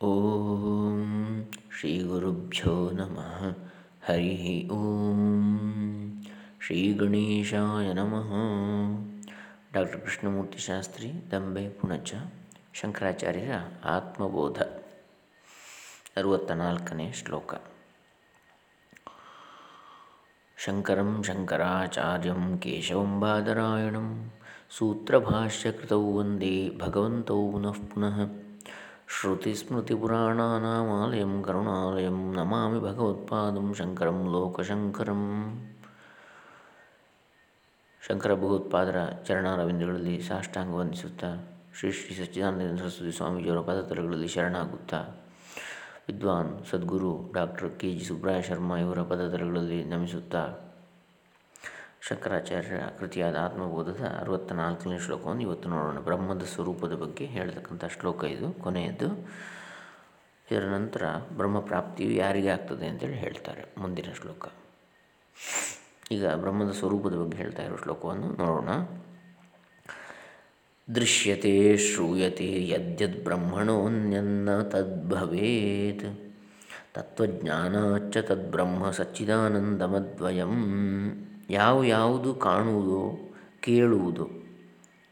ಓಂ ಶ್ರೀ ಗುರುಭ್ಯೋ ನಮಃ ಹರಿ ಓಂ ಶ್ರೀ ಗಣೇಶಾಯ ನಮಃ ಡಾಕ್ಟರ್ ಕೃಷ್ಣಮೂರ್ತಿ ಶಾಸ್ತ್ರಿ ದಂಬೆ ಪುಣಚ ಶಂಕರಾಚಾರ್ಯರ ಆತ್ಮಬೋಧ ಅರುವತ್ತ ನಾಲ್ಕನೇ ಶ್ಲೋಕ। ಶಂಕರಂ ಶಂಕರಾಚಾರ್ಯಂ ಕೇಶವಂ ಬಾದರಾಯಣಂ, ಸೂತ್ರಭಾಷ್ಯಕೃತೌ ವಂದೇ ಭಗವಂತೌ ಪುನಃ ಪುನಃ ಶ್ರುತಿಸ್ಮೃತಿಪುರಾಣಾನಾಮಾಲಯಂ ಕರುಣಾಲಯಂ ನಮಾಮಿ ಭಗವತ್ಪಾದಂ ಶಂಕರಂ ಲೋಕಶಂಕರಂ ಶಂಕರ ಭಗವತ್ಪಾದರ ಚರಣಾರವಿಂದಗಳಲ್ಲಿ ಸಾಷ್ಟಾಂಗ ವಂದಿಸುತ್ತಾ, ಶ್ರೀ ಶ್ರೀ ಸಚ್ಚಿದಾನಂದ ಸರಸ್ವತಿ ಸ್ವಾಮೀಜಿಯವರ ಪದತಲಗಳಲ್ಲಿ ಶರಣಾಗುತ್ತಾ, ವಿದ್ವಾನ್ ಸದ್ಗುರು doctor K G Subraya Sharma ಇವರ ಪದತಲಗಳಲ್ಲಿ ನಮಿಸುತ್ತಾ ಶಂಕರಾಚಾರ್ಯರ ಕೃತಿಯಾದ ಆತ್ಮಬೋಧದ ಅರವತ್ತ ನಾಲ್ಕನೇ ಶ್ಲೋಕವನ್ನು ಇವತ್ತು ನೋಡೋಣ. ಬ್ರಹ್ಮದ ಸ್ವರೂಪದ ಬಗ್ಗೆ ಹೇಳತಕ್ಕಂಥ ಶ್ಲೋಕ ಇದು. ಕೊನೆಯದು ಇದರ ನಂತರ ಬ್ರಹ್ಮ ಪ್ರಾಪ್ತಿಯು ಯಾರಿಗೆ ಆಗ್ತದೆ ಅಂತೇಳಿ ಹೇಳ್ತಾರೆ. ಮುಂದಿನ ಶ್ಲೋಕ. ಈಗ ಬ್ರಹ್ಮದ ಸ್ವರೂಪದ ಬಗ್ಗೆ ಹೇಳ್ತಾ ಇರೋ ಶ್ಲೋಕವನ್ನು ನೋಡೋಣ. ದೃಶ್ಯತೆ ಶ್ರೂಯತೆ ಯದ್ಯದ್ ಬ್ರಹ್ಮಣೋನ್ಯನ್ನ ತದ್ಭವೇತ್. ತತ್ವಜ್ಞಾನಾಚ್ಚ ತದ್ಬ್ರಹ್ಮ ಸಚ್ಚಿದಾನಂದಮದ್ವಯಂ. ಯಾವ ಯಾವುದು ಕಾಣುವುದು ಕೇಳುವುದು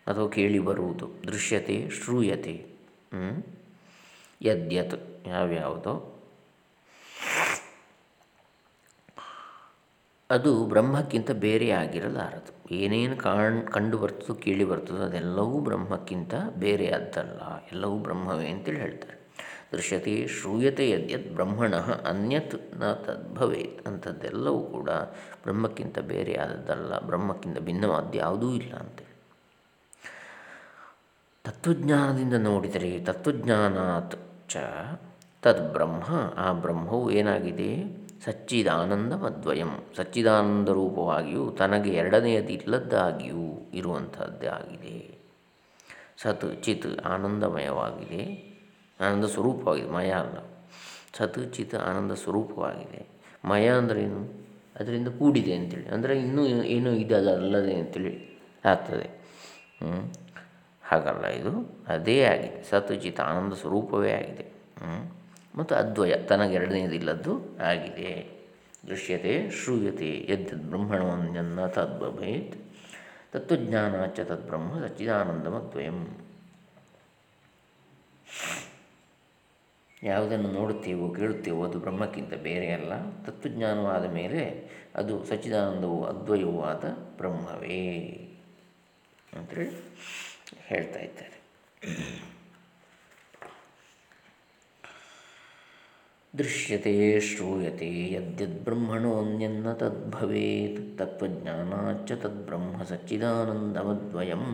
ಅಥವಾ ಕೇಳಿ ಬರುವುದು. ದೃಶ್ಯತೆ, ಶ್ರೂಯತೆ. ಯದ್ಯತ್ ಯಾವ್ಯಾವುದೋ ಅದು ಬ್ರಹ್ಮಕ್ಕಿಂತ ಬೇರೆ ಆಗಿರಲಾರದು. ಏನೇನು ಕಾಣ್, ಕಂಡು ಬರ್ತದೋ, ಕೇಳಿ ಬರ್ತದೋ ಅದೆಲ್ಲವೂ ಬ್ರಹ್ಮಕ್ಕಿಂತ ಬೇರೆಯಾದ್ದಲ್ಲ ಎಲ್ಲವೂ ಬ್ರಹ್ಮವೇ ಅಂತೇಳಿ ಹೇಳ್ತಾರೆ. ದೃಶ್ಯತೆ ಶ್ರೂಯತೆ ಯದ್ಯತ್ ಬ್ರಹ್ಮಣ ಅನ್ಯತ್ನ ತದ್ಭವೇತ್ ಅಂಥದ್ದೆಲ್ಲವೂ ಕೂಡ ಬ್ರಹ್ಮಕ್ಕಿಂತ ಬೇರೆ ಆದದ್ದಲ್ಲ, ಬ್ರಹ್ಮಕ್ಕಿಂತ ಭಿನ್ನವಾದ್ದು ಯಾವುದೂ ಇಲ್ಲ ಅಂತೇಳಿ ತತ್ವಜ್ಞಾನದಿಂದ ನೋಡಿದರೆ ತತ್ವಜ್ಞಾನಾತ್ ಚ ತದ್ ಬ್ರಹ್ಮ ಆ ಬ್ರಹ್ಮವು ಏನಾಗಿದೆ? ಸಚ್ಚಿದಾನಂದಮದ್ವಯಂ. ಸಚ್ಚಿದಾನಂದ ರೂಪವಾಗಿಯೂ ತನಗೆ ಎರಡನೆಯದಿಲ್ಲದ್ದಾಗಿಯೂ ಇರುವಂಥದ್ದಾಗಿದೆ ಸತ್ ಚಿತ್ ಆನಂದಮಯವಾಗಿದೆ. ಆನಂದ ಸ್ವರೂಪವಾಗಿದೆ. ಮಯ ಅಲ್ಲ. ಸತುಚಿತ ಚಿತ್ ಆನಂದ ಸ್ವರೂಪವಾಗಿದೆ. ಮಯ ಅಂದ್ರೇನು ಅದರಿಂದ ಕೂಡಿದೆ ಅಂತೇಳಿ. ಅಂದರೆ ಇನ್ನೂ ಏನೂ ಇದೆ ಅದಲ್ಲದೆ ಅಂತೇಳಿ ಆಗ್ತದೆ. ಹಾಗಲ್ಲ ಇದು. ಅದೇ ಆಗಿದೆ. ಸತುಚಿತ ಚಿತ್ ಆನಂದ ಸ್ವರೂಪವೇ ಆಗಿದೆ. ಮತ್ತು ಅದ್ವಯ. ತನಗೆರಡನೇದಿಲ್ಲದ್ದು ಆಗಿದೆ. ದೃಶ್ಯತೆ ಶ್ರೂಯತೆ ಯದ್ಯದ್ ಬ್ರಹ್ಮಣವನ್ಯನ್ನ ತದ್ಭವೇತ್. ತತ್ವಜ್ಞಾನಾಚ ತದ್ಬ್ರಹ್ಮ ಸಚ್ಚಿದಾನಂದಮದ್ವಯಂ. ಯಾವುದನ್ನು ನೋಡುತ್ತೇವೋ ಕೇಳುತ್ತೇವೋ ಅದು ಬ್ರಹ್ಮಕ್ಕಿಂತ ಬೇರೆಯಲ್ಲ ತತ್ವಜ್ಞಾನವಾದ ಮೇಲೆ ಅದು ಸಚ್ಚಿದಾನಂದವೂ ಅದ್ವಯವೂ ಆದ ಬ್ರಹ್ಮವೇ ಅಂತೇಳಿ ಹೇಳ್ತಾ ಇದ್ದಾರೆ. ದೃಶ್ಯತೆ ಶ್ರೂಯತೆ ಯದ್ಯದ್ಬ್ರಹ್ಮಣೋನ್ಯನ್ನ ತದ್ಭವೇತ್ ತತ್ವಜ್ಞಾನಾಚ ತದ್ಬ್ರಹ್ಮ ಸಚ್ಚಿದಾನಂದಮದ್ವಯಂ.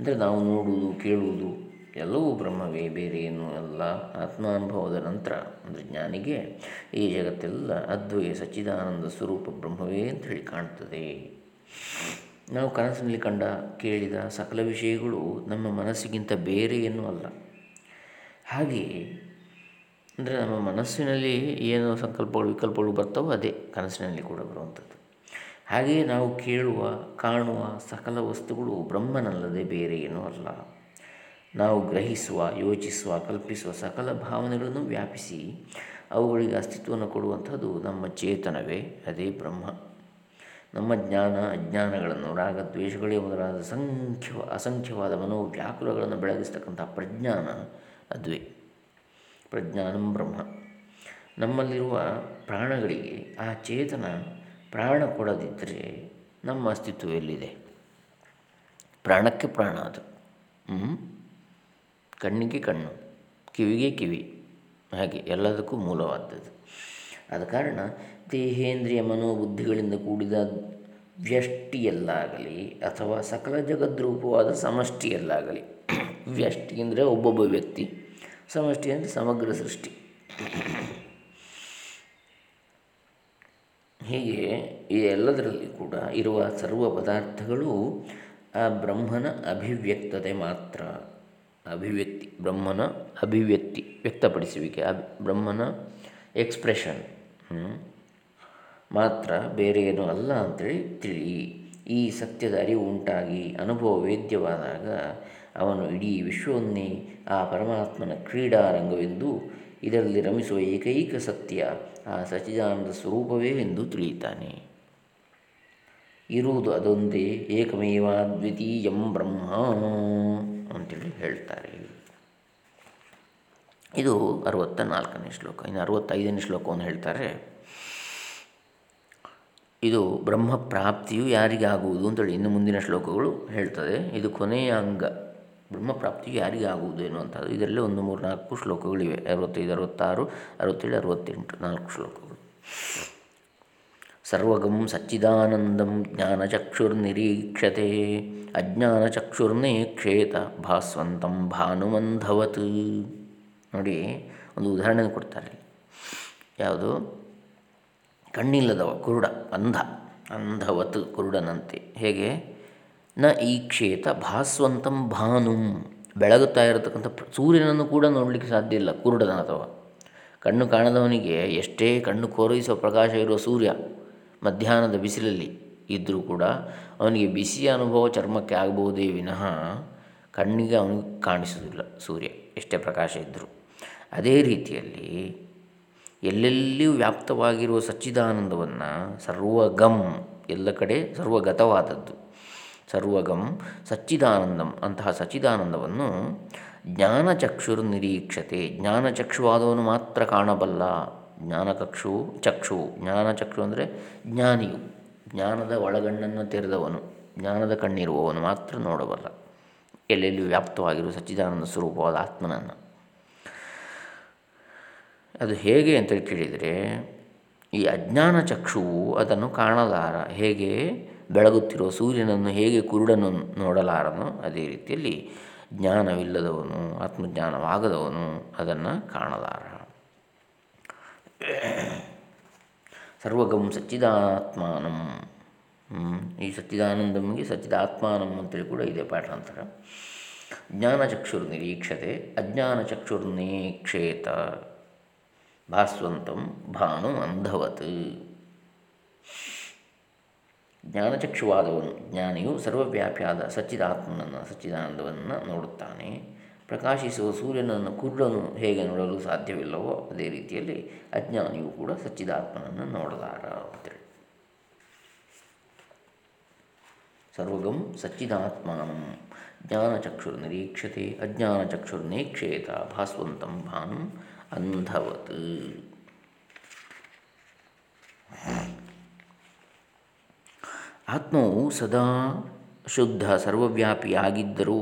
ಅಂದರೆ ನಾವು ನೋಡುವುದು, ಕೇಳುವುದು ಎಲ್ಲವೂ ಬ್ರಹ್ಮವೇ, ಬೇರೆ ಏನು ಅಲ್ಲ. ಆತ್ಮಾನುಭವದ ನಂತರ ಅಂದರೆ ಜ್ಞಾನಿಗೆ ಈ ಜಗತ್ತೆಲ್ಲ ಅದ್ವಯ ಸಚ್ಚಿದಾನಂದ ಸ್ವರೂಪ ಬ್ರಹ್ಮವೇ ಅಂತ ಹೇಳಿ ಕಾಣ್ತದೆ. ನಾವು ಕನಸಿನಲ್ಲಿ ಕಂಡ, ಕೇಳಿದ ಸಕಲ ವಿಷಯಗಳು ನಮ್ಮ ಮನಸ್ಸಿಗಿಂತ ಬೇರೆ ಏನೂ ಅಲ್ಲ. ಹಾಗೆಯೇ ಅಂದರೆ ನಮ್ಮ ಮನಸ್ಸಿನಲ್ಲಿ ಏನು ಸಂಕಲ್ಪಗಳು, ವಿಕಲ್ಪಗಳು ಬರ್ತವೋ ಅದೇ ಕನಸಿನಲ್ಲಿ ಕೂಡ ಬರುವಂಥದ್ದು. ಹಾಗೆಯೇ ನಾವು ಕೇಳುವ, ಕಾಣುವ ಸಕಲ ವಸ್ತುಗಳು ಬ್ರಹ್ಮನಲ್ಲದೆ ಬೇರೆ ಏನೂ ಅಲ್ಲ. ನಾವು ಗ್ರಹಿಸುವ, ಯೋಚಿಸುವ, ಕಲ್ಪಿಸುವ ಸಕಲ ಭಾವನೆಗಳನ್ನು ವ್ಯಾಪಿಸಿ ಅವುಗಳಿಗೆ ಅಸ್ತಿತ್ವವನ್ನು ಕೊಡುವಂಥದ್ದು ನಮ್ಮ ಚೇತನವೇ, ಅದೇ ಬ್ರಹ್ಮ. ನಮ್ಮ ಜ್ಞಾನ, ಅಜ್ಞಾನಗಳನ್ನು, ರಾಗದ್ವೇಷಗಳೇ ಮೊದಲಾದ ಸಂಖ್ಯ ಅಸಂಖ್ಯವಾದ ಮನೋವ್ಯಾಕುಲಗಳನ್ನು ಬೆಳಗಿಸ್ತಕ್ಕಂಥ ಪ್ರಜ್ಞಾನ ಅದುವೇ. ಪ್ರಜ್ಞಾನಂ ಬ್ರಹ್ಮ. ನಮ್ಮಲ್ಲಿರುವ ಪ್ರಾಣಗಳಿಗೆ ಆ ಚೇತನ ಪ್ರಾಣ ಕೊಡದಿದ್ದರೆ ನಮ್ಮ ಅಸ್ತಿತ್ವ ಎಲ್ಲಿದೆ? ಪ್ರಾಣಕ್ಕೆ ಪ್ರಾಣ ಅದು. ಕಣ್ಣಿಗೆ ಕಣ್ಣು, ಕಿವಿಗೆ ಕಿವಿ, ಹಾಗೆ ಎಲ್ಲದಕ್ಕೂ ಮೂಲವಾದದ್ದು. ಆದ ಕಾರಣ ದೇಹೇಂದ್ರಿಯ ಮನೋಬುದ್ಧಿಗಳಿಂದ ಕೂಡಿದ ವ್ಯಷ್ಟಿಯಲ್ಲಾಗಲಿ ಅಥವಾ ಸಕಲ ಜಗದ್ರೂಪವಾದ ಸಮಷ್ಟಿಯಲ್ಲಾಗಲಿ, ವ್ಯಷ್ಟಿ ಅಂದರೆ ಒಬ್ಬೊಬ್ಬ ವ್ಯಕ್ತಿ, ಸಮಷ್ಟಿ ಅಂದರೆ ಸಮಗ್ರ ಸೃಷ್ಟಿ. ಹೀಗೆ ಈ ಎಲ್ಲದರಲ್ಲಿ ಕೂಡ ಇರುವ ಸರ್ವ ಪದಾರ್ಥಗಳು ಆ ಬ್ರಹ್ಮನ ಅಭಿವ್ಯಕ್ತತೆ ಮಾತ್ರ. ಅಭಿವ್ಯಕ್ತಿ, ಬ್ರಹ್ಮನ ಅಭಿವ್ಯಕ್ತಿ ವ್ಯಕ್ತಪಡಿಸುವಿಕೆ, ಅಭಿ, ಬ್ರಹ್ಮನ ಎಕ್ಸ್ಪ್ರೆಷನ್ ಮಾತ್ರ ಬೇರೆ ಏನೂ ಅಲ್ಲ ಅಂತೇಳಿ ತಿಳಿ ಈ ಸತ್ಯದ ಅರಿವು ಉಂಟಾಗಿ ಅನುಭವ ವೇದ್ಯವಾದಾಗ ಅವನು ಇಡೀ ವಿಶ್ವವನ್ನೇ ಆ ಪರಮಾತ್ಮನ ಕ್ರೀಡಾರಂಗವೆಂದು ಇದರಲ್ಲಿ ರಮಿಸುವ ಏಕೈಕ ಸತ್ಯ ಆ ಸಚಿದಾನಂದ ಸ್ವರೂಪವೇ ಎಂದು ತಿಳಿಯುತ್ತಾನೆ. ಇರುವುದು ಅದೊಂದೇ ಏಕಮೇವ ದ್ವಿತೀಯಂ ಬ್ರಹ್ಮ. ಅಂತೇಳಿ ಹೇಳ್ತಾರೆ ಇದು ಅರವತ್ತ ನಾಲ್ಕನೇ ಶ್ಲೋಕ, ಇನ್ನು ಅರವತ್ತೈದನೇ ಶ್ಲೋಕವನ್ನು ಹೇಳ್ತಾರೆ. ಇದು ಬ್ರಹ್ಮ ಪ್ರಾಪ್ತಿಯು ಯಾರಿಗಾಗುವುದು ಅಂತೇಳಿ ಇನ್ನು ಮುಂದಿನ ಶ್ಲೋಕಗಳು ಹೇಳ್ತದೆ. ಇದು ಕೊನೆಯ ಅಂಗ ಬ್ರಹ್ಮ ಪ್ರಾಪ್ತಿಯು ಯಾರಿಗಾಗುವುದು ಎನ್ನುವಂಥದ್ದು. ಇದರಲ್ಲಿ ಒಂದು, ಮೂರು, ನಾಲ್ಕು ಶ್ಲೋಕಗಳಿವೆ. ಅರವತ್ತೈದು, ಅರವತ್ತಾರು, ಅರವತ್ತೇಳು, ಅರವತ್ತೆಂಟು, ನಾಲ್ಕು ಶ್ಲೋಕಗಳು. ಸರ್ವಗಂ ಸಚ್ಚಿದಾನಂದಂ ಜ್ಞಾನಚಕ್ಷುರ್ನಿರೀಕ್ಷತೆ, ಅಜ್ಞಾನಚಕ್ಷುರ್ನೇಕ್ಷೇತ ಭಾಸ್ವಂತಂ ಭಾನುಮಂಧವತ್. ನೋಡಿ, ಒಂದು ಉದಾಹರಣೆ ಕೊಡ್ತಾರೆ ಯಾವುದು? ಕಣ್ಣಿಲ್ಲದವ, ಕುರುಡ, ಅಂಧ. ಅಂಧವತ್ ಕುರುಡನಂತೆ. ಹೇಗೆ? ನ ಈ ಕ್ಷೇತ ಭಾಸ್ವಂತಂ ಭಾನುಂ. ಬೆಳಗುತ್ತಾ ಇರತಕ್ಕಂಥ ಸೂರ್ಯನನ್ನು ಕೂಡ ನೋಡಲಿಕ್ಕೆ ಸಾಧ್ಯ ಇಲ್ಲ ಕುರುಡನಾದವ ಕಣ್ಣು ಕಾಣದವನಿಗೆ ಎಷ್ಟೇ ಕಣ್ಣು ಕೋರೈಸುವ ಪ್ರಕಾಶ ಇರುವ ಸೂರ್ಯ ಮಧ್ಯಾಹ್ನದ ಬಿಸಿಲಲ್ಲಿ ಇದ್ದರೂ ಕೂಡ ಅವನಿಗೆ ಬಿಸಿಯ ಅನುಭವ ಚರ್ಮಕ್ಕೆ ಆಗಬಹುದೇ ವಿನಃ ಕಣ್ಣಿಗೆ ಅವನಿಗೆ ಕಾಣಿಸುವುದಿಲ್ಲ, ಸೂರ್ಯ ಎಷ್ಟೇ ಪ್ರಕಾಶ ಇದ್ದರೂ ಅದೇ ರೀತಿಯಲ್ಲಿ ಎಲ್ಲೆಲ್ಲಿಯೂ ವ್ಯಾಪ್ತವಾಗಿರುವ ಸಚ್ಚಿದಾನಂದವನ್ನು ಸರ್ವಗಂ, ಎಲ್ಲ ಕಡೆ ಸರ್ವಗತವಾದದ್ದು. ಸರ್ವಗಂ ಸಚ್ಚಿದಾನಂದಂ, ಅಂತಹ ಸಚ್ಚಿದಾನಂದವನ್ನು ಜ್ಞಾನಚಕ್ಷುರು ನಿರೀಕ್ಷತೆ ಜ್ಞಾನಚಕ್ಷುವಾದವನು ಮಾತ್ರ ಕಾಣಬಲ್ಲ ಜ್ಞಾನಕಕ್ಷು, ಚಕ್ಷು. ಜ್ಞಾನಚಕ್ಷು ಅಂದರೆ ಜ್ಞಾನಿಯು. ಜ್ಞಾನದ ಒಳಗಣ್ಣನ್ನು ತೆರೆದವನು. ಜ್ಞಾನದ ಕಣ್ಣಿರುವವನು ಮಾತ್ರ ನೋಡಬಲ್ಲ. ಎಲ್ಲೆಲ್ಲಿ ವ್ಯಾಪ್ತವಾಗಿರುವ ಸಚ್ಚಿದಾನಂದ ಸ್ವರೂಪವಾದ ಆತ್ಮನನ್ನು. ಅದು ಹೇಗೆ ಅಂತ ಕೇಳಿದರೆ, ಈ ಅಜ್ಞಾನ ಚಕ್ಷುವು ಅದನ್ನು ಕಾಣಲಾರ, ಹೇಗೆ ಬೆಳಗುತ್ತಿರುವ ಸೂರ್ಯನನ್ನು, ಹೇಗೆ ಕುರುಡನ್ನು ನೋಡಲಾರನೋ ಅದೇ ರೀತಿಯಲ್ಲಿ ಜ್ಞಾನವಿಲ್ಲದವನು, ಆತ್ಮಜ್ಞಾನವಾಗದವನು ಅದನ್ನು ಕಾಣಲಾರ. ಸರ್ವಗಂ ಸಚ್ಚಿದಾತ್ಮಾನಂ. ಈ ಸಚ್ಚಿದಾನಂದಮ್ಗೆ ಸಚ್ಚಿದಾತ್ಮಾನಂ ಅಂತೇಳಿ ಕೂಡ ಇದೆ ಪಾಠಾಂತರ ಜ್ಞಾನಚಕ್ಷುರ್ ನಿರೀಕ್ಷತೆ ಅಜ್ಞಾನಚಕ್ಷುರ್ನೇಕ್ಷೇತ ಭಾಸ್ವಂತಂ ಭಾನು ಅಂಧವತ್. ಜ್ಞಾನಚಕ್ಷುವಾದವನು, ಜ್ಞಾನಿಯು ಸರ್ವವ್ಯಾಪಿಯಾದ ಸಚ್ಚಿದಾತ್ಮನನ್ನು, ಸಚ್ಚಿದಾನಂದವನ್ನು ನೋಡುತ್ತಾನೆ. ಪ್ರಕಾಶಿಸುವ ಸೂರ್ಯನನ್ನು ಕುರುಡನು ಹೇಗೆ ನೋಡಲು ಸಾಧ್ಯವಿಲ್ಲವೋ ಅದೇ ರೀತಿಯಲ್ಲಿ ಅಜ್ಞಾನಿಯು ಕೂಡ ಸಚ್ಚಿದಾತ್ಮನನ್ನು ನೋಡಲಾರ ಅಂತೇಳಿ ಸರ್ವಗಂ ಸಚ್ಚಿದಾತ್ಮಾನಂ. ಅಜ್ಞಾನಚಕ್ಷುರ್ ನಿರೀಕ್ಷೇತ, ಭಾಸ್ವಂತಂ ಭಾನು ಅಂಧವತ್. ಆತ್ಮವು ಸದಾ ಶುದ್ಧ ಸರ್ವವ್ಯಾಪಿಯಾಗಿದ್ದರೂ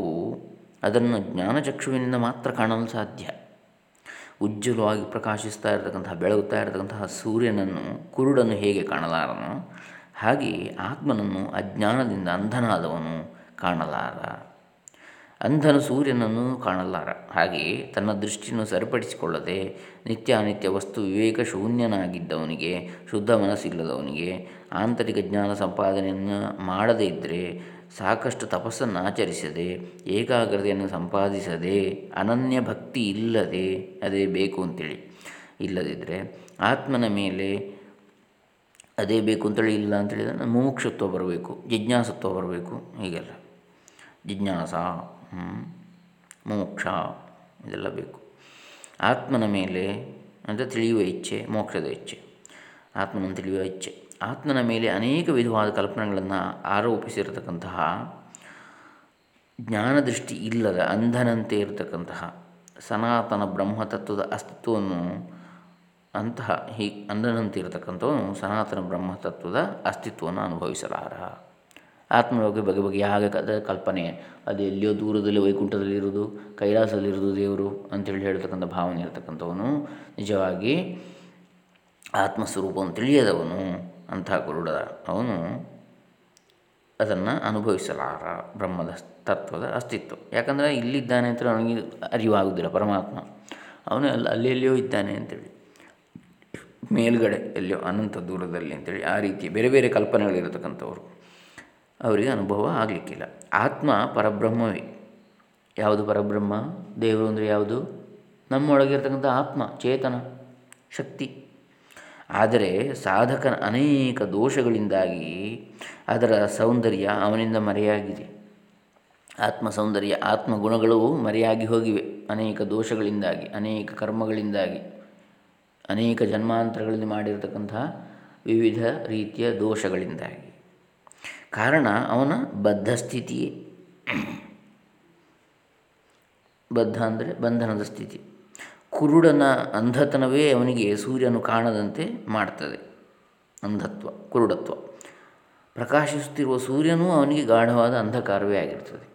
ಅದನ್ನು ಜ್ಞಾನಚಕ್ಷುವಿನಿಂದ ಮಾತ್ರ ಕಾಣಲು ಸಾಧ್ಯ. ಉಜ್ವಲವಾಗಿ ಪ್ರಕಾಶಿಸ್ತಾ ಇರತಕ್ಕಂತಹ, ಬೆಳಗುತ್ತಾ ಇರತಕ್ಕಂತಹ ಸೂರ್ಯನನ್ನು ಕುರುಡನ್ನು ಹೇಗೆ ಕಾಣಲಾರನು ಹಾಗೆ ಆತ್ಮನನ್ನು ಅಜ್ಞಾನದಿಂದ ಅಂಧನಾದವನು ಕಾಣಲಾರ. ಅಂಧನು ಸೂರ್ಯನನ್ನು ಕಾಣಲಾರ. ಹಾಗೆಯೇ ತನ್ನ ದೃಷ್ಟಿಯನ್ನು ಸರಿಪಡಿಸಿಕೊಳ್ಳದೆ ನಿತ್ಯ ಅನಿತ್ಯ ವಸ್ತು ವಿವೇಕ ಶೂನ್ಯನಾಗಿದ್ದವನಿಗೆ, ಶುದ್ಧ ಮನಸ್ಸಿಲ್ಲದವನಿಗೆ, ಆಂತರಿಕ ಜ್ಞಾನ ಸಂಪಾದನೆಯನ್ನು ಮಾಡದೇ ಇದ್ದರೆ ಸಾಕಷ್ಟು ತಪಸ್ಸನ್ನು ಆಚರಿಸದೆ, ಏಕಾಗ್ರತೆಯನ್ನು ಸಂಪಾದಿಸದೆ, ಅನನ್ಯ ಭಕ್ತಿ ಇಲ್ಲದೆ ಅದೇ ಬೇಕು ಅಂತೇಳಿ. ಇಲ್ಲದಿದ್ದರೆ ಆತ್ಮನ ಮೇಲೆ ಅದೇ ಬೇಕು ಅಂತೇಳಿ ಇಲ್ಲ ಅಂತೇಳಿದರೆ ಮುಮುಕ್ಷತ್ವ ಬರಬೇಕು, ಜಿಜ್ಞಾಸತ್ವ ಬರಬೇಕು ಹೀಗೆಲ್ಲ. ಜಿಜ್ಞಾಸ ಮೋಕ್ಷ ಇದೆಲ್ಲ ಬೇಕು. ಆತ್ಮನ ಮೇಲೆ ಅಂದರೆ ತಿಳಿಯುವ ಇಚ್ಛೆ, ಮೋಕ್ಷದ ಇಚ್ಛೆ. ಆತ್ಮನ ತಿಳಿಯುವ ಇಚ್ಛೆ. ಆತ್ಮನ ಮೇಲೆ ಅನೇಕ ವಿಧವಾದ ಕಲ್ಪನೆಗಳನ್ನು ಆರೋಪಿಸಿರತಕ್ಕಂತಹ ಜ್ಞಾನದೃಷ್ಟಿ ಇಲ್ಲದ ಅಂಧನಂತೆ ಇರತಕ್ಕಂತಹ ಸನಾತನ ಬ್ರಹ್ಮತತ್ವದ ಅಸ್ತಿತ್ವವನ್ನು ಅಂತಹ ಹೀ ಅಂಧನಂತೆ ಇರತಕ್ಕಂಥವನು ಸನಾತನ ಬ್ರಹ್ಮತತ್ವದ ಅಸ್ತಿತ್ವವನ್ನು ಅನುಭವಿಸಲಾರ. ಆತ್ಮವಾಗಿ ಬಗೆ ಬಗೆಯಾಗ ಕಲ್ಪನೆ, ಅದು ಎಲ್ಲಿಯೋ ದೂರದಲ್ಲಿ, ವೈಕುಂಠದಲ್ಲಿರುವುದು, ಕೈಲಾಸದಲ್ಲಿರುವುದು ದೇವರು ಅಂತೇಳಿ ಹೇಳ್ತಕ್ಕಂಥ ಭಾವನೆ ಇರತಕ್ಕಂಥವನು. ನಿಜವಾಗಿ ಆತ್ಮಸ್ವರೂಪವನ್ನು ತಿಳಿಯದವನು. ಅಂತಹ ಗರುಡ ಅವನು ಅದನ್ನು ಅನುಭವಿಸಲಾರ ಬ್ರಹ್ಮದ ತತ್ವದ ಅಸ್ತಿತ್ವ. ಯಾಕಂದರೆ ಇಲ್ಲಿದ್ದಾನೆ ಅಂತ ಅವನಿಗೆ ಅರಿವಾಗುವುದಿಲ್ಲ ಪರಮಾತ್ಮ. ಅವನು ಅಲ್ಲಿ ಅಲ್ಲಿ ಎಲ್ಲಿಯೋ ಇದ್ದಾನೆ ಅಂತೇಳಿ. ಮೇಲ್ಗಡೆ ಎಲ್ಲಿಯೋ ಅನಂತ ದೂರದಲ್ಲಿ ಅಂತೇಳಿ ಆ ರೀತಿ ಬೇರೆ ಬೇರೆ ಕಲ್ಪನೆಗಳಿರತಕ್ಕಂಥವ್ರು. ಅವರಿಗೆ ಅನುಭವ ಆಗಲಿಕ್ಕಿಲ್ಲ. ಆತ್ಮ ಪರಬ್ರಹ್ಮವೇ. ಯಾವುದು ಪರಬ್ರಹ್ಮ? ದೇವರು ಅಂದರೆ ಯಾವುದು? ನಮ್ಮೊಳಗಿರ್ತಕ್ಕಂಥ ಆತ್ಮ, ಚೇತನ, ಶಕ್ತಿ. ಆದರೆ ಸಾಧಕನ ಅನೇಕ ದೋಷಗಳಿಂದಾಗಿ ಅದರ ಸೌಂದರ್ಯ ಅವನಿಂದ ಮರೆಯಾಗಿದೆ. ಆತ್ಮ ಸೌಂದರ್ಯ ಆತ್ಮ ಗುಣಗಳು ಮರೆಯಾಗಿ ಹೋಗಿವೆ. ಅನೇಕ ದೋಷಗಳಿಂದಾಗಿ, ಅನೇಕ ಕರ್ಮಗಳಿಂದಾಗಿ, ಅನೇಕ ಜನ್ಮಾಂತರಗಳಲ್ಲಿ ಮಾಡಿರತಕ್ಕಂತಹ ವಿವಿಧ ರೀತಿಯ ದೋಷಗಳಿಂದಾಗಿ. ಕಾರಣ ಅವನ ಬದ್ಧ ಸ್ಥಿತಿಯೇ ಬದ್ಧ ಅಂದರೆ ಬಂಧನದ ಸ್ಥಿತಿ. ಕುರುಡನ ಅಂಧತನವೇ ಅವನಿಗೆ ಸೂರ್ಯನು ಕಾಣದಂತೆ ಮಾಡ್ತದೆ. ಅಂಧತ್ವ, ಕುರುಡತ್ವ. ಪ್ರಕಾಶಿಸುತ್ತಿರುವ ಸೂರ್ಯನೂ ಅವನಿಗೆ ಗಾಢವಾದ ಅಂಧಕಾರವೇ ಆಗಿರ್ತದೆ.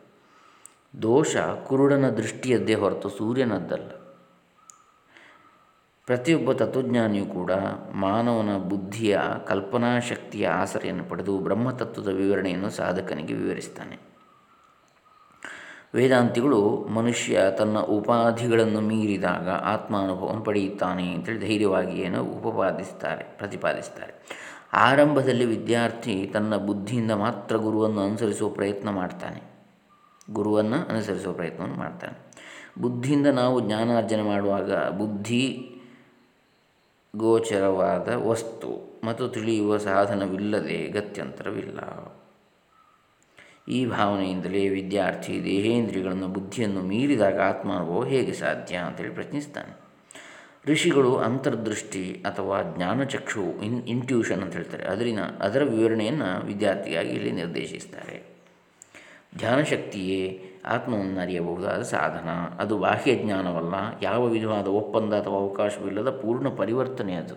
ದೋಷ ಕುರುಡನ ದೃಷ್ಟಿಯದ್ದೇ ಹೊರತು ಸೂರ್ಯನದ್ದಲ್ಲ. ಪ್ರತಿಯೊಬ್ಬ ತತ್ವಜ್ಞಾನಿಯೂ ಕೂಡ ಮಾನವನ ಬುದ್ಧಿಯ ಕಲ್ಪನಾ ಶಕ್ತಿಯ ಆಸರೆಯನ್ನು ಪಡೆದು ಬ್ರಹ್ಮತತ್ವದ ವಿವರಣೆಯನ್ನು ಸಾಧಕನಿಗೆ ವಿವರಿಸ್ತಾನೆ. ವೇದಾಂತಿಗಳು ಮನುಷ್ಯ ತನ್ನ ಉಪಾಧಿಗಳನ್ನು ಮೀರಿದಾಗ ಆತ್ಮಾನುಭವವನ್ನು ಪಡೆಯುತ್ತಾನೆ ಅಂತೇಳಿ ಧೈರ್ಯವಾಗಿ ಏನು ಉಪಪಾದಿಸ್ತಾರೆ, ಪ್ರತಿಪಾದಿಸ್ತಾರೆ. ಆರಂಭದಲ್ಲಿ ವಿದ್ಯಾರ್ಥಿ ತನ್ನ ಬುದ್ಧಿಯಿಂದ ಮಾತ್ರ ಗುರುವನ್ನು ಅನುಸರಿಸುವ ಪ್ರಯತ್ನ ಮಾಡ್ತಾನೆ. ಗುರುವನ್ನು ಅನುಸರಿಸುವ ಪ್ರಯತ್ನವನ್ನು ಮಾಡ್ತಾನೆ. ಬುದ್ಧಿಯಿಂದ ನಾವು ಜ್ಞಾನಾರ್ಜನೆ ಮಾಡುವಾಗ ಬುದ್ಧಿ ಗೋಚರವಾದ ವಸ್ತು ಮತ್ತು ತಿಳಿಯುವ ಸಾಧನವಿಲ್ಲದೆ ಗತ್ಯಂತರವಿಲ್ಲ. ಈ ಭಾವನೆಯಿಂದಲೇ ವಿದ್ಯಾರ್ಥಿ ದೇಹೇಂದ್ರಿಯಗಳನ್ನು ಬುದ್ಧಿಯನ್ನು ಮೀರಿದಾಗ ಆತ್ಮಾನುಭವ ಹೇಗೆ ಸಾಧ್ಯ ಅಂತೇಳಿ ಪ್ರಶ್ನಿಸ್ತಾನೆ. ಋಷಿಗಳು ಅಂತರ್ದೃಷ್ಟಿ ಅಥವಾ ಜ್ಞಾನಚಕ್ಷು ಇನ್ ಇಂಟ್ಯೂಷನ್ ಅಂತ ಹೇಳ್ತಾರೆ. ಅದರಿನ ಅದರ ವಿವರಣೆಯನ್ನು ವಿದ್ಯಾರ್ಥಿಯಾಗಿ ಇಲ್ಲಿ ನಿರ್ದೇಶಿಸ್ತಾರೆ. ಧ್ಯಾನಶಕ್ತಿಯೇ ಆತ್ಮವನ್ನು ಅರಿಯಬಹುದಾದ ಸಾಧನ. ಅದು ಬಾಹ್ಯ ಜ್ಞಾನವಲ್ಲ. ಯಾವ ವಿಧವಾದ ಒಪ್ಪಂದ ಅಥವಾ ಅವಕಾಶವಿಲ್ಲದ ಪೂರ್ಣ ಪರಿವರ್ತನೆ ಅದು.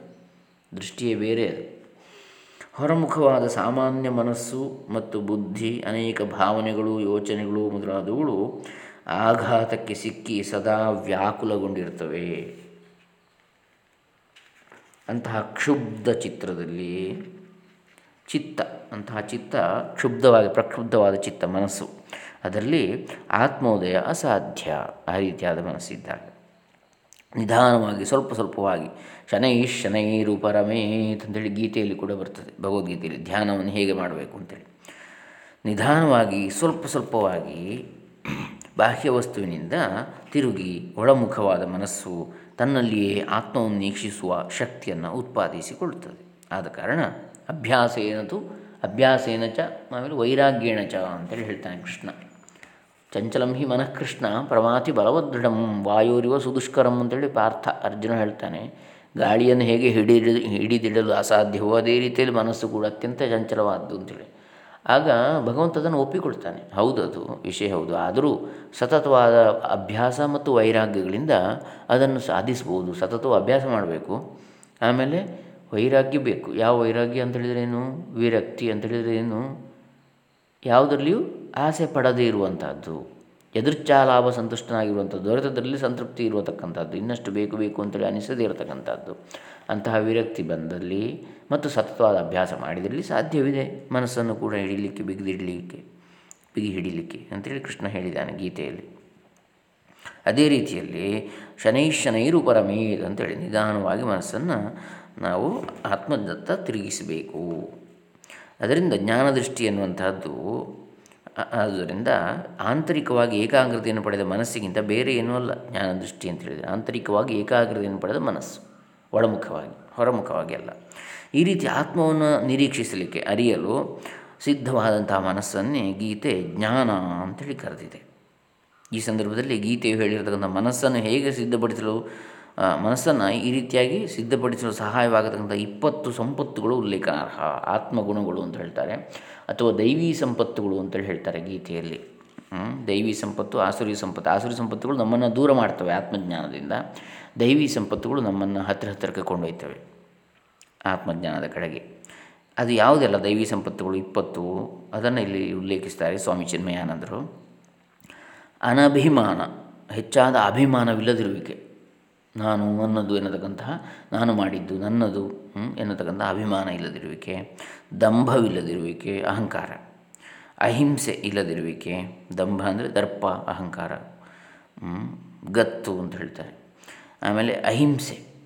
ದೃಷ್ಟಿಯೇ ಬೇರೆ ಅದು. ಹೊರಮುಖವಾದ ಸಾಮಾನ್ಯ ಮನಸ್ಸು ಮತ್ತು ಬುದ್ಧಿ, ಅನೇಕ ಭಾವನೆಗಳು, ಯೋಚನೆಗಳು ಮೊದಲಾದವುಗಳು ಆಘಾತಕ್ಕೆ ಸಿಕ್ಕಿ ಸದಾ ವ್ಯಾಕುಲಗೊಂಡಿರ್ತವೆ ಅಂತಹ ಕ್ಷುಬ್ಧ ಚಿತ್ರದಲ್ಲಿ ಚಿತ್ತ, ಅಂತಹ ಚಿತ್ತ ಕ್ಷುಬ್ಧವಾಗಿ, ಪ್ರಕ್ಷುಬ್ಧವಾದ ಚಿತ್ತ ಮನಸ್ಸು. ಅದರಲ್ಲಿ ಆತ್ಮೋದಯ ಅಸಾಧ್ಯ ಆ ರೀತಿಯಾದ ಮನಸ್ಸಿದ್ದಾಗ. ನಿಧಾನವಾಗಿ, ಸ್ವಲ್ಪ ಸ್ವಲ್ಪವಾಗಿ, ಶನೈ ಶನೈರು ಪರಮೇತ್ ಅಂತೇಳಿ ಗೀತೆಯಲ್ಲಿ ಕೂಡ ಬರ್ತದೆ, ಭಗವದ್ಗೀತೆಯಲ್ಲಿ ಧ್ಯಾನವನ್ನು ಹೇಗೆ ಮಾಡಬೇಕು ಅಂತೇಳಿ. ನಿಧಾನವಾಗಿ, ಸ್ವಲ್ಪ ಸ್ವಲ್ಪವಾಗಿ ಬಾಹ್ಯ ವಸ್ತುವಿನಿಂದ ತಿರುಗಿ ಒಳಮುಖವಾದ ಮನಸ್ಸು ತನ್ನಲ್ಲಿಯೇ ಆತ್ಮವನ್ನು ನೀಕ್ಷಿಸುವ ಶಕ್ತಿಯನ್ನು ಉತ್ಪಾದಿಸಿಕೊಳ್ಳುತ್ತದೆ. ಆದ ಕಾರಣ ಅಭ್ಯಾಸ ಏನದು ಅಭ್ಯಾಸೇನ ಚ, ಆಮೇಲೆ ವೈರಾಗ್ಯೇಣ ಚ ಅಂತೇಳಿ ಹೇಳ್ತಾನೆ ಕೃಷ್ಣ. ಚಂಚಲಂ ಹಿ ಮನಃಕೃಷ್ಣ ಪ್ರಮಾತಿ ಬಲವದೃಢಂ ವಾಯುರಿವ ಸುದುಷ್ಕರಂ ಅಂತೇಳಿ ಪಾರ್ಥ ಅರ್ಜುನ ಹೇಳ್ತಾನೆ. ಗಾಳಿಯನ್ನು ಹೇಗೆ ಹಿಡಿದು ಹಿಡಿದಿಡಲು ಅಸಾಧ್ಯವೋ ಅದೇ ರೀತಿಯಲ್ಲಿ ಮನಸ್ಸು ಕೂಡ ಅತ್ಯಂತ ಚಂಚಲವಾದ್ದು ಅಂತೇಳಿ. ಆಗ ಭಗವಂತ ಅದನ್ನು ಒಪ್ಪಿಕೊಳ್ತಾನೆ. ಹೌದು ಅದು ವಿಷಯ ಹೌದು. ಆದರೂ ಸತತವಾದ ಅಭ್ಯಾಸ ಮತ್ತು ವೈರಾಗ್ಯಗಳಿಂದ ಅದನ್ನು ಸಾಧಿಸ್ಬೋದು. ಸತತವು ಅಭ್ಯಾಸ ಮಾಡಬೇಕು. ಆಮೇಲೆ ವೈರಾಗ್ಯ ಬೇಕು. ಯಾವ ವೈರಾಗ್ಯ ಅಂತ ಹೇಳಿದರೆ ಏನು? ವಿರಕ್ತಿ ಅಂತ ಹೇಳಿದರೆ ಏನು? ಯಾವುದರಲ್ಲಿಯೂ ಆಸೆ ಪಡದೇ ಇರುವಂಥದ್ದು ಲಾಭ ಸಂತುಷ್ಟನಾಗಿರುವಂಥದ್ದು ದೊರೆತದಲ್ಲಿ ಸಂತೃಪ್ತಿ ಇರುವತಕ್ಕಂಥದ್ದು ಇನ್ನಷ್ಟು ಬೇಕು ಬೇಕು ಅಂತೇಳಿ ಅನಿಸದೇ ಇರತಕ್ಕಂಥದ್ದು ಅಂತಹ ವಿರಕ್ತಿ ಬಂದಲ್ಲಿ ಮತ್ತು ಸತತವಾದ ಅಭ್ಯಾಸ ಮಾಡಿದಲ್ಲಿ ಸಾಧ್ಯವಿದೆ. ಮನಸ್ಸನ್ನು ಕೂಡ ಹಿಡಿಲಿಕ್ಕೆ, ಬಿಗಿದಿಡಲಿಕ್ಕೆ ಬಿಗಿ ಹಿಡಿಲಿಕ್ಕೆ ಅಂತೇಳಿ ಕೃಷ್ಣ ಹೇಳಿದ್ದಾನೆ ಗೀತೆಯಲ್ಲಿ. ಅದೇ ರೀತಿಯಲ್ಲಿ ಶನೈ ಶನೈರು ಪರಮೇದ್ ಅಂತೇಳಿ ನಿಧಾನವಾಗಿ ಮನಸ್ಸನ್ನು ನಾವು ಆತ್ಮದತ್ತ ತಿರುಗಿಸಬೇಕು. ಅದರಿಂದ ಜ್ಞಾನದೃಷ್ಟಿ ಎನ್ನುವಂತಹದ್ದು ಆದ್ದರಿಂದ ಆಂತರಿಕವಾಗಿ ಏಕಾಗ್ರತೆಯನ್ನು ಪಡೆದ ಮನಸ್ಸಿಗಿಂತ ಬೇರೆ ಏನೂ ಅಲ್ಲ ಜ್ಞಾನದೃಷ್ಟಿ ಅಂತ ಹೇಳಿದರೆ. ಆಂತರಿಕವಾಗಿ ಏಕಾಗ್ರತೆಯನ್ನು ಪಡೆದ ಮನಸ್ಸು, ಒಳಮುಖವಾಗಿ, ಹೊರಮುಖವಾಗಿ ಅಲ್ಲ. ಈ ರೀತಿ ಆತ್ಮವನ್ನು ನಿರೀಕ್ಷಿಸಲಿಕ್ಕೆ ಅರಿಯಲು ಸಿದ್ಧವಾದಂತಹ ಮನಸ್ಸನ್ನೇ ಗೀತೆ ಜ್ಞಾನ ಅಂತೇಳಿ ಕರೆದಿದೆ. ಈ ಸಂದರ್ಭದಲ್ಲಿ ಗೀತೆಯು ಹೇಳಿರತಕ್ಕಂಥ ಮನಸ್ಸನ್ನು ಹೇಗೆ ಸಿದ್ಧಪಡಿಸಲು ಮನಸ್ಸನ್ನು ಈ ರೀತಿಯಾಗಿ ಸಿದ್ಧಪಡಿಸಲು ಸಹಾಯವಾಗತಕ್ಕಂಥ ಇಪ್ಪತ್ತು ಸಂಪತ್ತುಗಳು ಉಲ್ಲೇಖನಾರ್ಹ ಆತ್ಮಗುಣಗಳು ಅಂತ ಹೇಳ್ತಾರೆ, ಅಥವಾ ದೈವಿ ಸಂಪತ್ತುಗಳು ಅಂತೇಳಿ ಹೇಳ್ತಾರೆ ಗೀತೆಯಲ್ಲಿ. ದೈವಿ ಸಂಪತ್ತು, ಆಸುರಿ ಸಂಪತ್ತು. ಆಸುರಿ ಸಂಪತ್ತುಗಳು ನಮ್ಮನ್ನು ದೂರ ಮಾಡ್ತವೆ ಆತ್ಮಜ್ಞಾನದಿಂದ. ದೈವಿ ಸಂಪತ್ತುಗಳು ನಮ್ಮನ್ನು ಹತ್ತಿರ ಹತ್ತಿರಕ್ಕೆ ಕೊಂಡೊಯ್ತವೆ ಆತ್ಮಜ್ಞಾನದ ಕಡೆಗೆ. ಅದು ಯಾವುದೆಲ್ಲ ದೈವಿ ಸಂಪತ್ತುಗಳು ಇಪ್ಪತ್ತು, ಅದನ್ನು ಇಲ್ಲಿ ಉಲ್ಲೇಖಿಸ್ತಾರೆ ಸ್ವಾಮಿ ಚಿನ್ಮಯಾನಂದರು. ಅನಭಿಮಾನ, ಹೆಚ್ಚಾದ ಅಭಿಮಾನವಿಲ್ಲದಿರುವಿಕೆ. ನಾನು ನನ್ನದು ಎನ್ನತಕ್ಕಂತಹ, ನಾನು ಮಾಡಿದ್ದು ನನ್ನದು ಎನ್ನತಕ್ಕಂಥ ಅಭಿಮಾನ ಇಲ್ಲದಿರುವಿಕೆ, ದಂಭವಿಲ್ಲದಿರುವಿಕೆ, ಅಹಂಕಾರ. ಅಹಿಂಸೆ ಇಲ್ಲದಿರುವಿಕೆ, ದಂಭ ಅಂದರೆ ದರ್ಪ, ಅಹಂಕಾರ ಗತ್ತು ಅಂತ ಹೇಳ್ತಾರೆ. ಆಮೇಲೆ ಅಹಿಂಸೆ.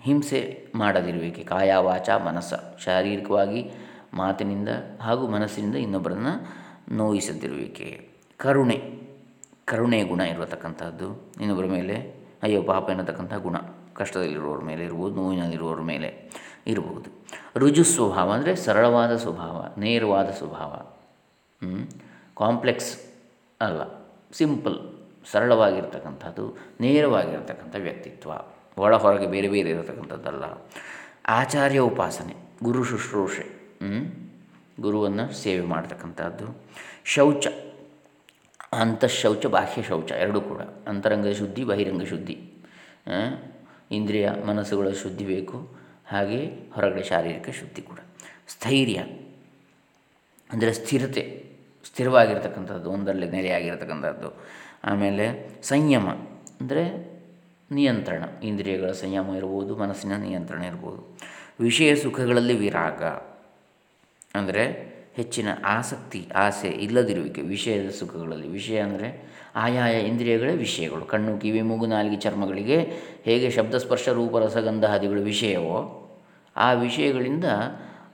ಹಿಂಸೆ ಮಾಡದಿರುವಿಕೆ ಕಾಯ ವಾಚ ಮನಸ್ಸ ಶಾರೀರಿಕವಾಗಿ ಮಾತಿನಿಂದ ಹಾಗೂ ಮನಸ್ಸಿನಿಂದ ಇನ್ನೊಬ್ಬರನ್ನು ನೋಯಿಸದಿರುವಿಕೆ. ಕರುಣೆ. ಕರುಣೆ ಗುಣ ಇರತಕ್ಕಂಥದ್ದು ಇನ್ನೊಬ್ಬರ ಮೇಲೆ ಅಯ್ಯೋ, ಪಾಪ ಎನ್ನತಕ್ಕಂಥ ಗುಣ. ಕಷ್ಟದಲ್ಲಿರುವವ್ರ ಮೇಲೆ ಇರ್ಬೋದು, ನೋವಿನಲ್ಲಿರುವವ್ರ ಮೇಲೆ ಇರ್ಬೋದು. ರುಜು ಸ್ವಭಾವ ಅಂದರೆ ಸರಳವಾದ ಸ್ವಭಾವ, ನೇರವಾದ ಸ್ವಭಾವ. ಕಾಂಪ್ಲೆಕ್ಸ್ ಅಲ್ಲ, ಸಿಂಪಲ್, ಸರಳವಾಗಿರ್ತಕ್ಕಂಥದ್ದು, ನೇರವಾಗಿರ್ತಕ್ಕಂಥ ವ್ಯಕ್ತಿತ್ವ. ಒಳ ಹೊರಗೆ ಬೇರೆ ಬೇರೆ ಇರತಕ್ಕಂಥದ್ದಲ್ಲ. ಆಚಾರ್ಯ ಉಪಾಸನೆ, ಗುರು ಶುಶ್ರೂಷೆ. ಗುರುವನ್ನು ಸೇವೆ ಮಾಡ್ತಕ್ಕಂಥದ್ದು. ಶೌಚ ಅಂತಃಶೌಚ ಬಾಹ್ಯ ಶೌಚ ಎರಡೂ ಕೂಡ. ಅಂತರಂಗ ಶುದ್ಧಿ, ಬಹಿರಂಗ ಶುದ್ಧಿ. ಇಂದ್ರಿಯ, ಮನಸ್ಸುಗಳ ಶುದ್ಧಿ ಬೇಕು. ಹಾಗೆ ಹೊರಗಡೆ ಶಾರೀರಿಕ ಶುದ್ಧಿ ಕೂಡ. ಸ್ಥೈರ್ಯ ಅಂದರೆ ಸ್ಥಿರತೆ, ಸ್ಥಿರವಾಗಿರ್ತಕ್ಕಂಥದ್ದು, ಒಂದರಲ್ಲಿ ನೆಲೆಯಾಗಿರ್ತಕ್ಕಂಥದ್ದು. ಆಮೇಲೆ ಸಂಯಮ ಅಂದರೆ ನಿಯಂತ್ರಣ. ಇಂದ್ರಿಯಗಳ ಸಂಯಮ ಇರ್ಬೋದು, ಮನಸ್ಸಿನ ನಿಯಂತ್ರಣ ಇರ್ಬೋದು. ವಿಷಯ ಸುಖಗಳಲ್ಲಿ ವಿರಾಗ ಅಂದರೆ ಹೆಚ್ಚಿನ ಆಸಕ್ತಿ, ಆಸೆ ಇಲ್ಲದಿರುವಿಕೆ, ವಿಷಯದ ಸುಖಗಳಲ್ಲಿ. ವಿಷಯ ಅಂದರೆ ಆಯಾಯ ಇಂದ್ರಿಯಗಳ ವಿಷಯಗಳು. ಕಣ್ಣು, ಕಿವಿ, ಮೂಗು, ನಾಲಿಗೆ, ಚರ್ಮಗಳಿಗೆ ಹೇಗೆ ಶಬ್ದಸ್ಪರ್ಶ ರೂಪ ರಸಗಂಧಾದಿಗಳು ವಿಷಯವೋ, ಆ ವಿಷಯಗಳಿಂದ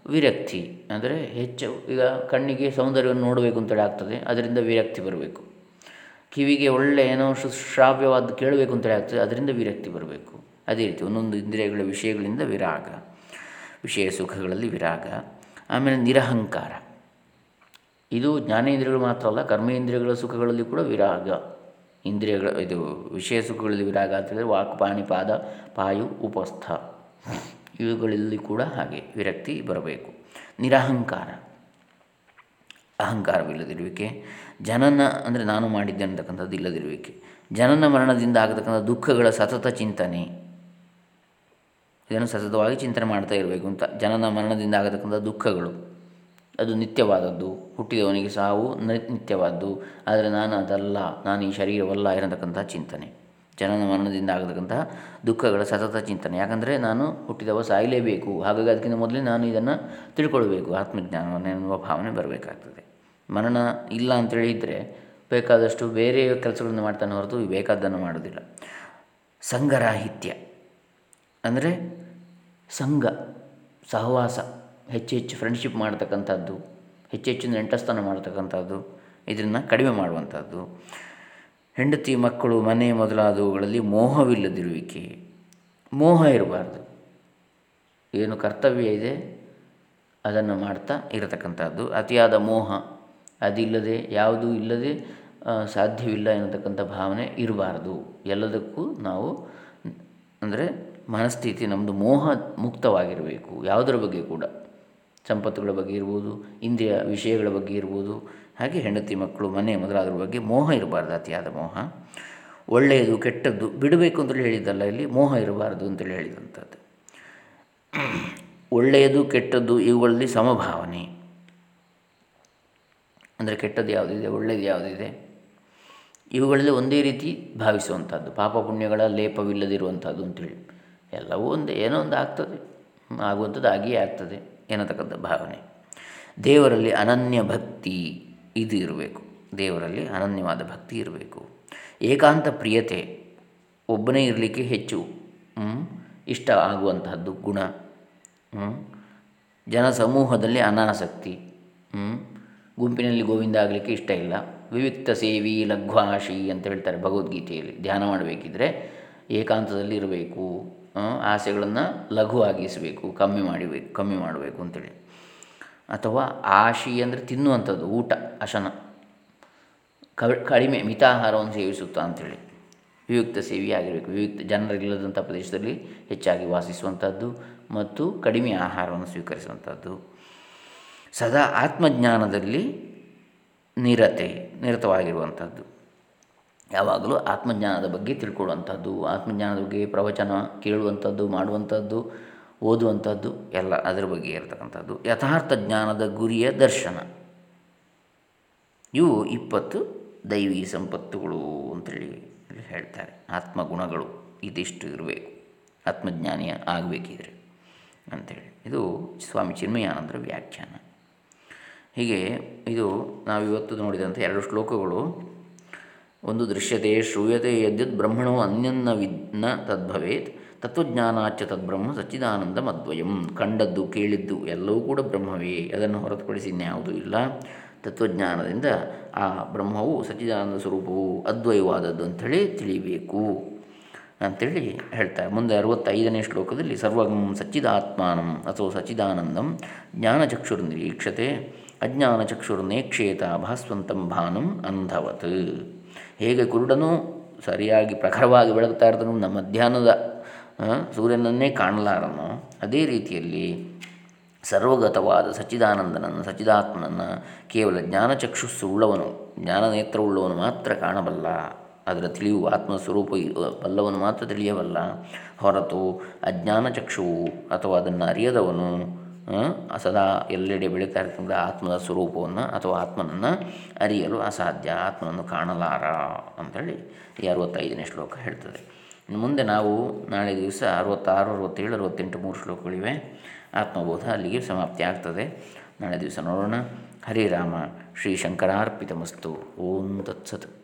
ವಿರಕ್ತಿ. ಅಂದರೆ ಹೆಚ್ಚು ಈಗ ಕಣ್ಣಿಗೆ ಸೌಂದರ್ಯವನ್ನು ನೋಡಬೇಕು ಅಂತೇಳಿ ಆಗ್ತದೆ. ಅದರಿಂದ ವಿರಕ್ತಿ ಬರಬೇಕು. ಕಿವಿಗೆ ಒಳ್ಳೆ ಏನೋ ಶ್ರಾವ್ಯವಾದ ಕೇಳಬೇಕು ಅಂತೇಳಿ ಆಗ್ತದೆ. ಅದರಿಂದ ವಿರಕ್ತಿ ಬರಬೇಕು. ಅದೇ ರೀತಿ ಒಂದೊಂದು ಇಂದ್ರಿಯಗಳ ವಿಷಯಗಳಿಂದ ವಿರಾಗ. ವಿಷಯ ಸುಖಗಳಲ್ಲಿ ವಿರಾಗ. ಆಮೇಲೆ ನಿರಹಂಕಾರ. ಇದು ಜ್ಞಾನೇಂದ್ರಿಯಗಳು ಮಾತ್ರ ಅಲ್ಲ, ಕರ್ಮೇಂದ್ರಿಯಗಳ ಸುಖಗಳಲ್ಲಿ ಕೂಡ ವಿರಾಗ. ಇಂದ್ರಿಯಗಳ, ಇದು ವಿಷಯ ಸುಖಗಳಲ್ಲಿ ವಿರಾಗ ಅಂತೇಳಿದರೆ ವಾಕ್, ಪಾಣಿ, ಪಾದ, ಪಾಯು, ಉಪಸ್ಥ. ಇವುಗಳಲ್ಲಿ ಕೂಡ ಹಾಗೆ ವಿರಕ್ತಿ ಬರಬೇಕು. ನಿರಹಂಕಾರ. ಅಹಂಕಾರವಿಲ್ಲದಿರುವಿಕೆ. ಜನನ ಅಂದರೆ ನಾನು ಮಾಡಿದ್ದೆ ಅಂತಕ್ಕಂಥದ್ದು ಇಲ್ಲದಿರುವಿಕೆ. ಜನನ ಮರಣದಿಂದ ಆಗತಕ್ಕಂಥ ದುಃಖಗಳ ಸತತ ಚಿಂತನೆ. ಇದನ್ನು ಸತತವಾಗಿ ಚಿಂತನೆ ಮಾಡ್ತಾ ಇರಬೇಕು ಅಂತ. ಜನನ ಮರಣದಿಂದ ಆಗತಕ್ಕಂಥ ದುಃಖಗಳು. ಅದು ನಿತ್ಯವಾದದ್ದು. ಹುಟ್ಟಿದವನಿಗೆ ಸಾವು ನಿತ್ಯವಾದ್ದು. ಆದರೆ ನಾನು ಅದಲ್ಲ. ನಾನು ಈ ಶರೀರವಲ್ಲ ಇರತಕ್ಕಂಥ ಚಿಂತನೆ. ಜನನ ಮರಣದಿಂದ ಆಗತಕ್ಕಂತಹ ದುಃಖಗಳ ಸತತ ಚಿಂತನೆ. ಯಾಕಂದರೆ ನಾನು ಹುಟ್ಟಿದವ ಸಾಯಲೇಬೇಕು. ಹಾಗಾಗಿ ಅದಕ್ಕಿಂತ ಮೊದಲೇ ನಾನು ಇದನ್ನು ತಿಳ್ಕೊಳ್ಬೇಕು. ಆತ್ಮಜ್ಞಾನವನ್ನು ಎನ್ನುವ ಭಾವನೆ ಬರಬೇಕಾಗ್ತದೆ. ಮರಣ ಇಲ್ಲ ಅಂತೇಳಿ ಇದ್ದರೆ ಬೇಕಾದಷ್ಟು ಬೇರೆ ಕೆಲಸಗಳನ್ನು ಮಾಡ್ತಾನೆ ಹೊರತು ಬೇಕಾದ್ದನ್ನು ಮಾಡೋದಿಲ್ಲ ಸಂಘರಾಹಿತ್ಯ. ಅಂದರೆ ಸಂಘ, ಸಹವಾಸ. ಹೆಚ್ಚು ಹೆಚ್ಚು ಫ್ರೆಂಡ್ಶಿಪ್ ಮಾಡ್ತಕ್ಕಂಥದ್ದು, ಹೆಚ್ಚು ಹೆಚ್ಚು ನೆಂಟಸ್ಥಾನ ಮಾಡ್ತಕ್ಕಂಥದ್ದು, ಇದನ್ನು ಕಡಿಮೆ ಮಾಡುವಂಥದ್ದು. ಹೆಂಡತಿ, ಮಕ್ಕಳು, ಮನೆ ಮೊದಲಾದವುಗಳಲ್ಲಿ ಮೋಹವಿಲ್ಲದಿರುವಿಕೆ. ಮೋಹ ಇರಬಾರ್ದು. ಏನು ಕರ್ತವ್ಯ ಇದೆ, ಅದನ್ನು ಮಾಡ್ತಾ ಇರತಕ್ಕಂಥದ್ದು. ಅತಿಯಾದ ಮೋಹ, ಅದಿಲ್ಲದೆ, ಯಾವುದೂ ಇಲ್ಲದೆ ಸಾಧ್ಯವಿಲ್ಲ ಎನ್ನತಕ್ಕಂಥ ಭಾವನೆ ಇರಬಾರ್ದು. ಎಲ್ಲದಕ್ಕೂ ನಾವು, ಅಂದರೆ ಮನಸ್ಥಿತಿ ನಮ್ಮದು ಮೋಹ ಮುಕ್ತವಾಗಿರಬೇಕು, ಯಾವುದರ ಬಗ್ಗೆ ಕೂಡ. ಸಂಪತ್ತುಗಳ ಬಗ್ಗೆ ಇರ್ಬೋದು, ಇಂದ್ರಿಯ ವಿಷಯಗಳ ಬಗ್ಗೆ ಇರ್ಬೋದು, ಹಾಗೆ ಹೆಂಡತಿ ಮಕ್ಕಳು, ಮನೆ ಮೊದಲಾದ್ರ ಬಗ್ಗೆ ಮೋಹ ಇರಬಾರ್ದು, ಅತಿಯಾದ ಮೋಹ. ಒಳ್ಳೆಯದು, ಕೆಟ್ಟದ್ದು ಬಿಡಬೇಕು ಅಂತೇಳಿ ಹೇಳಿದ್ದಲ್ಲ, ಇಲ್ಲಿ ಮೋಹ ಇರಬಾರ್ದು ಅಂತೇಳಿ ಹೇಳಿದಂಥದ್ದು. ಒಳ್ಳೆಯದು, ಕೆಟ್ಟದ್ದು ಇವುಗಳಲ್ಲಿ ಸಮಭಾವನೆ. ಅಂದರೆ ಕೆಟ್ಟದ್ದು ಯಾವುದಿದೆ, ಒಳ್ಳೆಯದು ಯಾವುದಿದೆ, ಇವುಗಳಲ್ಲಿ ಒಂದೇ ರೀತಿ ಭಾವಿಸುವಂಥದ್ದು. ಪಾಪ ಪುಣ್ಯಗಳ ಲೇಪವಿಲ್ಲದಿರುವಂಥದ್ದು ಅಂತೇಳಿ. ಎಲ್ಲವೂ ಒಂದು, ಏನೋ ಒಂದು ಆಗ್ತದೆ. ಆಗುವಂಥದ್ದು ಆಗಿಯೇ ಆಗ್ತದೆ. ಎನ್ನತಕ್ಕಂಥ ಭಾವನೆ. ದೇವರಲ್ಲಿ ಅನನ್ಯ ಭಕ್ತಿ ಇದು ಇರಬೇಕು. ದೇವರಲ್ಲಿ ಅನನ್ಯವಾದ ಭಕ್ತಿ ಇರಬೇಕು. ಏಕಾಂತ ಪ್ರಿಯತೆ ಒಬ್ಬನೇ ಇರಲಿಕ್ಕೆ ಹೆಚ್ಚು ಇಷ್ಟ ಆಗುವಂತಹದ್ದು ಗುಣ ಜನ ಸಮೂಹದಲ್ಲಿ ಅನಾಸಕ್ತಿ ಗುಂಪಿನಲ್ಲಿ ಗೋವಿಂದ ಆಗಲಿಕ್ಕೆ ಇಷ್ಟ ಇಲ್ಲ, ವಿವಿಕ್ತ ಸೇವಿ ಲಘ್ವಾಶಿ ಅಂತ ಹೇಳ್ತಾರೆ ಭಗವದ್ಗೀತೆಯಲ್ಲಿ. ಧ್ಯಾನ ಮಾಡಬೇಕಿದ್ರೆ ಏಕಾಂತದಲ್ಲಿ ಇರಬೇಕು. ಆಸೆಗಳನ್ನು ಲಘುವಾಗಿಸಬೇಕು ಕಮ್ಮಿ ಮಾಡಿಬೇಕು ಕಮ್ಮಿ ಮಾಡಬೇಕು ಅಂತೇಳಿ. ಅಥವಾ ಆಶಿ ಅಂದರೆ ತಿನ್ನುವಂಥದ್ದು, ಊಟ ಅಶನ ಕಡಿಮೆ ಮಿತಾಹಾರವನ್ನು ಸೇವಿಸುತ್ತಾ ಅಂಥೇಳಿ ವಿಯುಕ್ತ ಸೇವಿ ಆಗಿರಬೇಕು. ವಿಯುಕ್ತ ಜನರಿಲ್ಲದಂಥ ಪ್ರದೇಶದಲ್ಲಿ ಹೆಚ್ಚಾಗಿ ವಾಸಿಸುವಂಥದ್ದು ಮತ್ತು ಕಡಿಮೆ ಆಹಾರವನ್ನು ಸ್ವೀಕರಿಸುವಂಥದ್ದು. ಸದಾ ಆತ್ಮಜ್ಞಾನದಲ್ಲಿ ನಿರತೆ, ನಿರತವಾಗಿರುವಂಥದ್ದು. ಯಾವಾಗಲೂ ಆತ್ಮಜ್ಞಾನದ ಬಗ್ಗೆ ತಿಳ್ಕೊಳ್ಳುವಂಥದ್ದು, ಆತ್ಮಜ್ಞಾನದ ಬಗ್ಗೆ ಪ್ರವಚನ ಕೇಳುವಂಥದ್ದು, ಮಾಡುವಂಥದ್ದು, ಓದುವಂಥದ್ದು ಎಲ್ಲ ಅದರ ಬಗ್ಗೆ ಇರತಕ್ಕಂಥದ್ದು. ಯಥಾರ್ಥ ಜ್ಞಾನದ ಗುರಿಯ ದರ್ಶನ. ಇವು ಇಪ್ಪತ್ತು ದೈವಿ ಸಂಪತ್ತುಗಳು ಅಂತೇಳಿ ಹೇಳ್ತಾರೆ. ಆತ್ಮಗುಣಗಳು ಇದಿಷ್ಟು ಇರಬೇಕು. ಆತ್ಮಜ್ಞಾನಿಯ ಆಗಬೇಕಿದ್ರೆ ಅಂಥೇಳಿ ಇದು ಸ್ವಾಮಿ ಚಿನ್ಮಯಾನಂದರ ವ್ಯಾಖ್ಯಾನ. ಹೀಗೆ ಇದು ನಾವು ಇವತ್ತು ನೋಡಿದಂಥ ಎರಡು ಶ್ಲೋಕಗಳು ಒಂದು ದೃಶ್ಯತೆ ಶ್ರೂಯತೆ ಯದ್ಯದ್ ಬ್ರಹ್ಮಣೋ ಅನ್ಯನ್ನ ವಿದ್ನ ತದ್ಭವೇತ್ ತತ್ವಜ್ಞಾನಾಚ ತದ್ಬ್ರಹ್ಮ ಸಚ್ಚಿದಾನಂದ ಮದ್ವಯಂ. ಕಂಡದ್ದು ಕೇಳಿದ್ದು ಎಲ್ಲವೂ ಕೂಡ ಬ್ರಹ್ಮವೇ, ಅದನ್ನು ಹೊರತುಪಡಿಸಿ ಇನ್ಯಾವುದೂ ಇಲ್ಲ. ತತ್ವಜ್ಞಾನದಿಂದ ಆ ಬ್ರಹ್ಮವು ಸಚ್ಚಿದಾನಂದ ಸ್ವರೂಪವು ಅದ್ವಯವಾದದ್ದು ಅಂಥೇಳಿ ತಿಳಿಬೇಕು. ಅಂಥೇಳಿ ಹೇಳ್ತಾರೆ ಮುಂದೆ ಅರವತ್ತೈದನೇ ಶ್ಲೋಕದಲ್ಲಿ ಸರ್ವಂ ಸಚ್ಚಿದಾತ್ಮಾನಂ ಅಥವಾ ಸಚ್ಚಿದಾನಂದಂ ಜ್ಞಾನಚಕ್ಷುರ್ನಿರೀಕ್ಷತೆ ಅಜ್ಞಾನಚಕ್ಷುರ್ನೇಕ್ಷೇತ ಭಾಸ್ವಂತಂ ಭಾನಂ ಅಂಧವತ್. ಹೇಗೆ ಕುರುಡನು ಸರಿಯಾಗಿ ಪ್ರಖರವಾಗಿ ಬೆಳಗ್ತಾ ಇರ್ತಾನೋ ನಮ್ಮ ಮಧ್ಯಾಹ್ನದ ಸೂರ್ಯನನ್ನೇ ಕಾಣಲಾರನು. ಅದೇ ರೀತಿಯಲ್ಲಿ ಸರ್ವಗತವಾದ ಸಚ್ಚಿದಾನಂದನನ್ನು, ಸಚ್ಚಿದಾತ್ಮನನ್ನು ಕೇವಲ ಜ್ಞಾನಚಕ್ಷುಸ್ಸು ಉಳ್ಳವನು ಜ್ಞಾನನೇತ್ರ ಉಳ್ಳವನು ಮಾತ್ರ ಕಾಣಬಲ್ಲ. ಅದರ ತಿಳಿಯುವ ಆತ್ಮಸ್ವರೂಪ ಬಲ್ಲವನು ಮಾತ್ರ ತಿಳಿಯಬಲ್ಲ. ಹೊರತು ಅಜ್ಞಾನ ಚಕ್ಷುವು ಅಥವಾ ಅದನ್ನು ಅರಿಯದವನು ಸದಾ ಎಲ್ಲೆಡೆ ಬೆಳೀತಾ ಇರ್ತಕ್ಕಂಥ ಆತ್ಮದ ಸ್ವರೂಪವನ್ನು ಅಥವಾ ಆತ್ಮನನ್ನು ಅರಿಯಲು ಅಸಾಧ್ಯ. ಆತ್ಮನನ್ನು ಕಾಣಲಾರ ಅಂಥೇಳಿ ಈ ಅರವತ್ತೈದನೇ ಶ್ಲೋಕ ಹೇಳ್ತದೆ. ಇನ್ನು ಮುಂದೆ ನಾವು ನಾಳೆ ದಿವಸ ಅರವತ್ತಾರು, ಅರವತ್ತೇಳು, ಅರವತ್ತೆಂಟು ಮೂರು ಶ್ಲೋಕಗಳಿವೆ. ಆತ್ಮಬೋಧ ಅಲ್ಲಿಗೆ ಸಮಾಪ್ತಿ ಆಗ್ತದೆ. ನಾಳೆ ದಿವಸ ನೋಡೋಣ. ಹರಿರಾಮ ಶ್ರೀ ಶಂಕರಾರ್ಪಿತಮಸ್ತು. ಓಂ ತತ್ಸತ್.